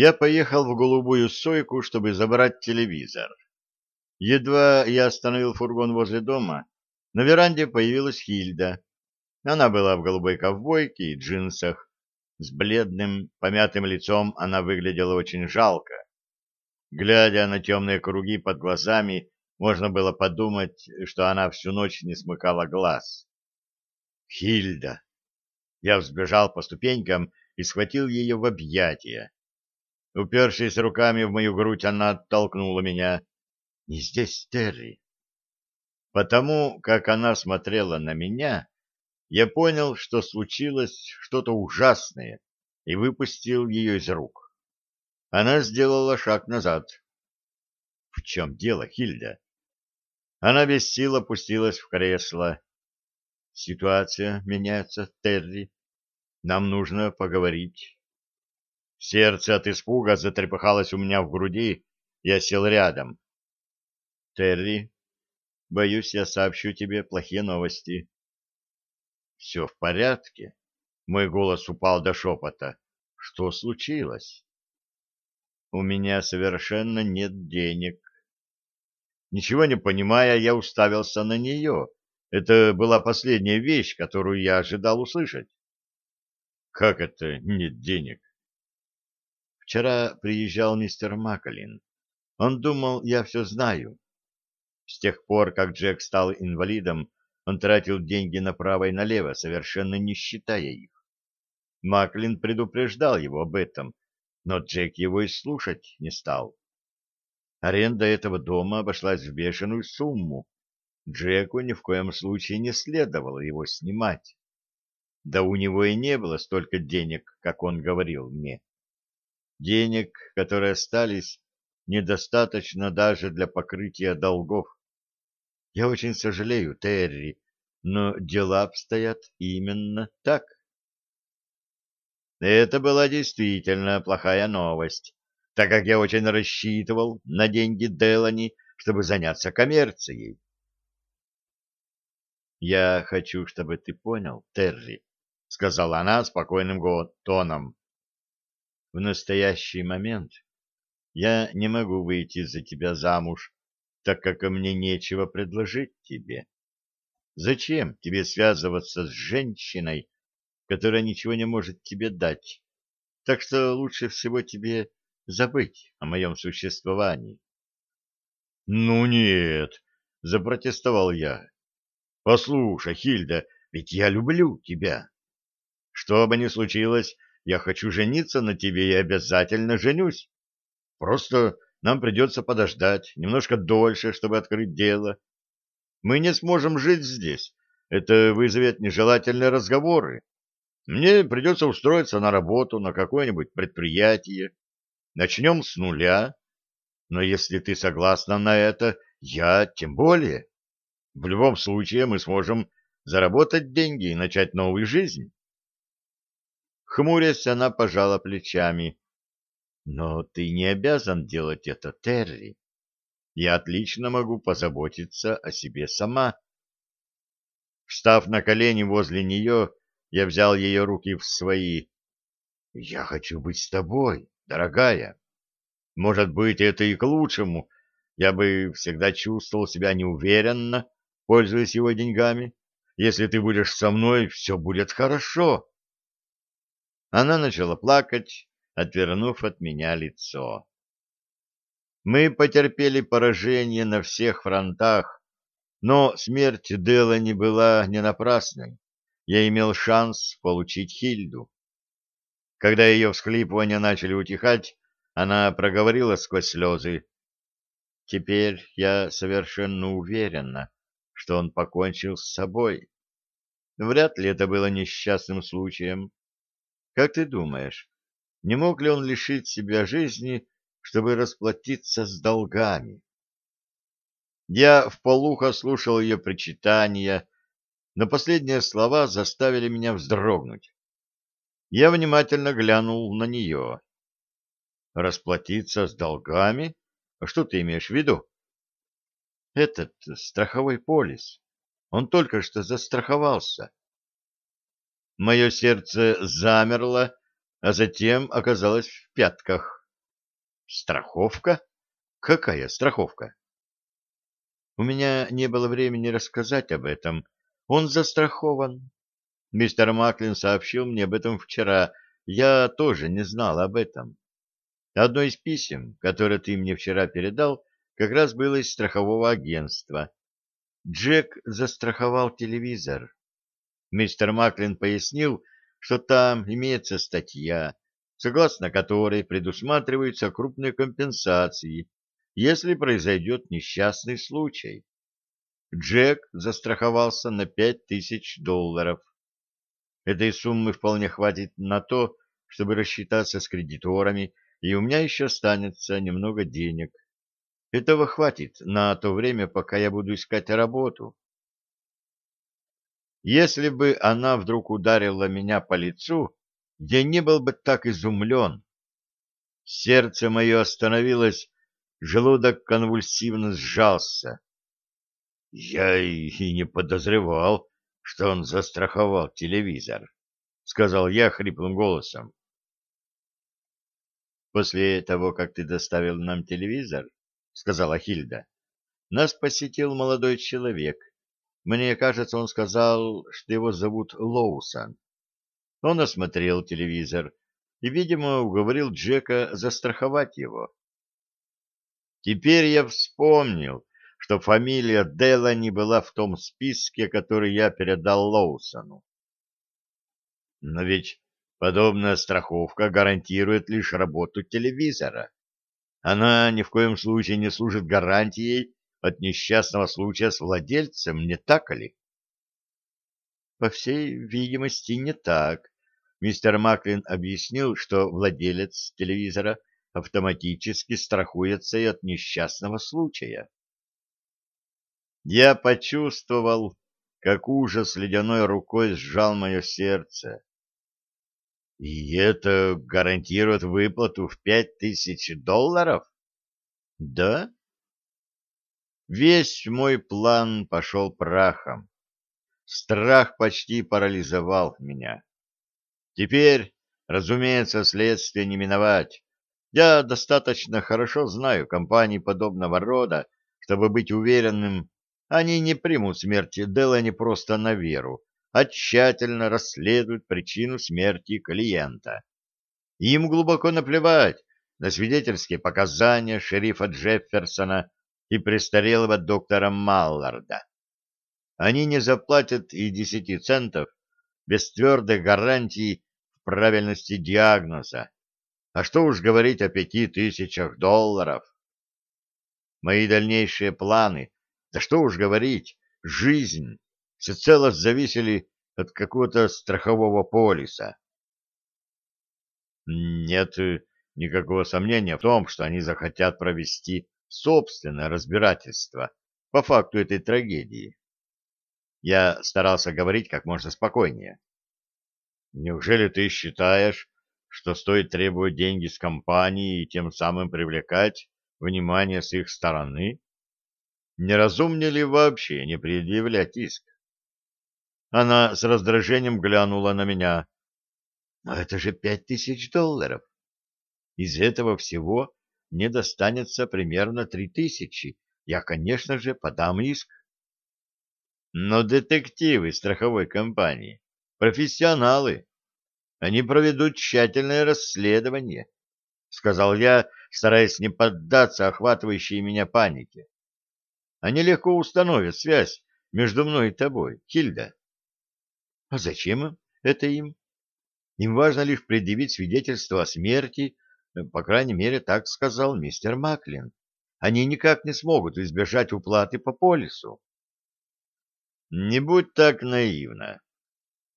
я поехал в голубую сойку, чтобы забрать телевизор. Едва я остановил фургон возле дома, на веранде появилась Хильда. Она была в голубой ковбойке и джинсах. С бледным, помятым лицом она выглядела очень жалко. Глядя на темные круги под глазами, можно было подумать, что она всю ночь не смыкала глаз. «Хильда!» Я взбежал по ступенькам и схватил ее в объятия. Упершись руками в мою грудь, она оттолкнула меня. «Не здесь, Терри!» Потому как она смотрела на меня, я понял, что случилось что-то ужасное, и выпустил ее из рук. Она сделала шаг назад. — В чем дело, Хильда? Она без сил опустилась в кресло. — Ситуация меняется, Терри. Нам нужно поговорить. Сердце от испуга затрепыхалось у меня в груди, я сел рядом. — Терри, боюсь, я сообщу тебе плохие новости. — Все в порядке. Мой голос упал до шепота. Что случилось? У меня совершенно нет денег. Ничего не понимая, я уставился на нее. Это была последняя вещь, которую я ожидал услышать. Как это нет денег? Вчера приезжал мистер Макалин. Он думал, я все знаю. С тех пор, как Джек стал инвалидом, он тратил деньги направо и налево, совершенно не считая их. Маклин предупреждал его об этом, но Джек его и слушать не стал. Аренда этого дома обошлась в бешеную сумму. Джеку ни в коем случае не следовало его снимать. Да у него и не было столько денег, как он говорил мне. Денег, которые остались, недостаточно даже для покрытия долгов. Я очень сожалею, Терри, но дела обстоят именно так. Это была действительно плохая новость, так как я очень рассчитывал на деньги Делани, чтобы заняться коммерцией. «Я хочу, чтобы ты понял, Терри», — сказала она спокойным тоном. «В настоящий момент я не могу выйти за тебя замуж, так как мне нечего предложить тебе. Зачем тебе связываться с женщиной, которая ничего не может тебе дать. Так что лучше всего тебе забыть о моем существовании. — Ну нет, — запротестовал я. — Послушай, Хильда, ведь я люблю тебя. Что бы ни случилось, я хочу жениться на тебе и обязательно женюсь. Просто нам придется подождать немножко дольше, чтобы открыть дело. Мы не сможем жить здесь. Это вызовет нежелательные разговоры. Мне придется устроиться на работу на какое-нибудь предприятие. Начнем с нуля. Но если ты согласна на это, я тем более. В любом случае мы сможем заработать деньги и начать новую жизнь. Хмурясь, она пожала плечами. Но ты не обязан делать это, Терри. Я отлично могу позаботиться о себе сама. Встав на колени возле нее, я взял ее руки в свои. «Я хочу быть с тобой, дорогая. Может быть, это и к лучшему. Я бы всегда чувствовал себя неуверенно, пользуясь его деньгами. Если ты будешь со мной, все будет хорошо». Она начала плакать, отвернув от меня лицо. Мы потерпели поражение на всех фронтах, но смерть Делани была не напрасной я имел шанс получить Хильду. Когда ее всхлипывания начали утихать, она проговорила сквозь слезы. «Теперь я совершенно уверена, что он покончил с собой. Вряд ли это было несчастным случаем. Как ты думаешь, не мог ли он лишить себя жизни, чтобы расплатиться с долгами?» Я вполуха слушал ее причитания, но последние слова заставили меня вздрогнуть. Я внимательно глянул на нее. «Расплатиться с долгами? А что ты имеешь в виду?» «Этот страховой полис. Он только что застраховался». Мое сердце замерло, а затем оказалось в пятках. Страховка? Какая страховка? У меня не было времени рассказать об этом. Он застрахован. Мистер Маклин сообщил мне об этом вчера. Я тоже не знал об этом. Одно из писем, которое ты мне вчера передал, как раз было из страхового агентства. Джек застраховал телевизор. Мистер Маклин пояснил, что там имеется статья, согласно которой предусматриваются крупные компенсации, если произойдет несчастный случай. Джек застраховался на пять тысяч долларов. Этой суммы вполне хватит на то, чтобы рассчитаться с кредиторами, и у меня еще останется немного денег. Этого хватит на то время, пока я буду искать работу. Если бы она вдруг ударила меня по лицу, я не был бы так изумлен. Сердце мое остановилось, желудок конвульсивно сжался. Я и не подозревал, что он застраховал телевизор, — сказал я хриплым голосом. После того, как ты доставил нам телевизор, — сказала Хильда, — нас посетил молодой человек, мне кажется, он сказал, что его зовут Лоусон. Он осмотрел телевизор и, видимо, уговорил Джека застраховать его. Теперь я вспомнил, что фамилия Делани была в том списке, который я передал Лоусону. Но ведь подобная страховка гарантирует лишь работу телевизора. Она ни в коем случае не служит гарантией от несчастного случая с владельцем, не так ли? По всей видимости, не так. Мистер Маклин объяснил, что владелец телевизора автоматически страхуется и от несчастного случая. Я почувствовал, как ужас ледяной рукой сжал мое сердце. И это гарантирует выплату в пять тысяч долларов? Да? Весь мой план пошел прахом. Страх почти парализовал меня. Теперь, разумеется, следствие не миновать. Я достаточно хорошо знаю компании подобного рода, чтобы быть уверенным, они не примут смерти Делани просто на веру, а тщательно расследуют причину смерти клиента. Им глубоко наплевать на свидетельские показания шерифа Джефферсона и престарелого доктора Малларда. Они не заплатят и десяти центов без твердой гарантии в правильности диагноза. А что уж говорить о пяти тысячах долларов? Мои дальнейшие планы, да что уж говорить, жизнь, всецело зависели от какого-то страхового полиса. Нет никакого сомнения в том, что они захотят провести собственное разбирательство по факту этой трагедии. Я старался говорить как можно спокойнее. Неужели ты считаешь, что стоит требовать деньги с компании и тем самым привлекать внимание с их стороны? Неразумнее ли вообще не предъявлять иск? Она с раздражением глянула на меня. Но это же пять тысяч долларов. Из этого всего мне достанется примерно три тысячи. Я, конечно же, подам иск. Но детективы страховой компании, профессионалы, они проведут тщательное расследование, — сказал я, стараясь не поддаться охватывающей меня панике. Они легко установят связь между мной и тобой, Хильда. А зачем это им? Им важно лишь предъявить свидетельство о смерти по крайней мере, так сказал мистер Маклин. Они никак не смогут избежать уплаты по полису. Не будь так наивна.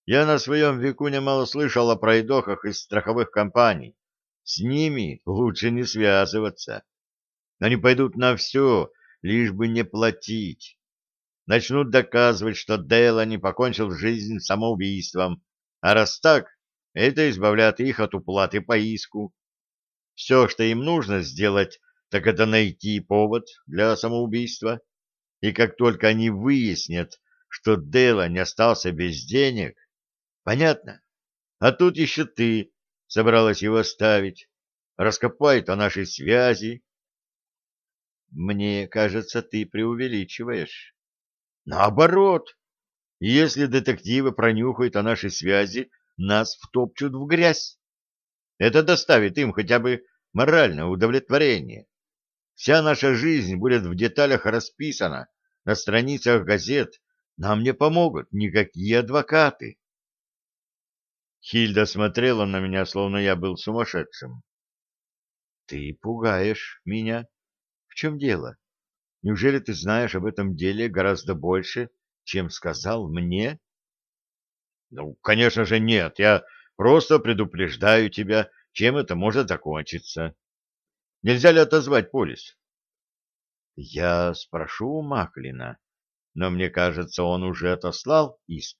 Я на своем веку немало слышал о пройдохах из страховых компаний. С ними лучше не связываться. Они пойдут на все, лишь бы не платить. Начнут доказывать, что не покончил жизнь самоубийством, а раз так, это избавляет их от уплаты по иску. Все, что им нужно сделать, так это найти повод для самоубийства. И как только они выяснят, что Дела не остался без денег, понятно? А тут еще ты собралась его оставить. раскопает о нашей связи. Мне кажется, ты преувеличиваешь. Наоборот, если детективы пронюхают о нашей связи, нас втопчут в грязь. Это доставит им хотя бы моральное удовлетворение. Вся наша жизнь будет в деталях расписана на страницах газет. Нам не помогут никакие адвокаты. Хильда смотрела на меня, словно я был сумасшедшим. — Ты пугаешь меня. В чем дело? Неужели ты знаешь об этом деле гораздо больше, чем сказал мне? Ну, конечно же, нет. Я просто предупреждаю тебя, чем это может закончиться. Нельзя ли отозвать полис? Я спрошу у Маклина, но мне кажется, он уже отослал иск.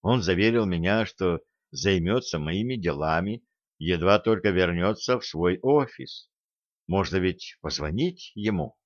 Он заверил меня, что займется моими делами, едва только вернется в свой офис. Можно ведь позвонить ему?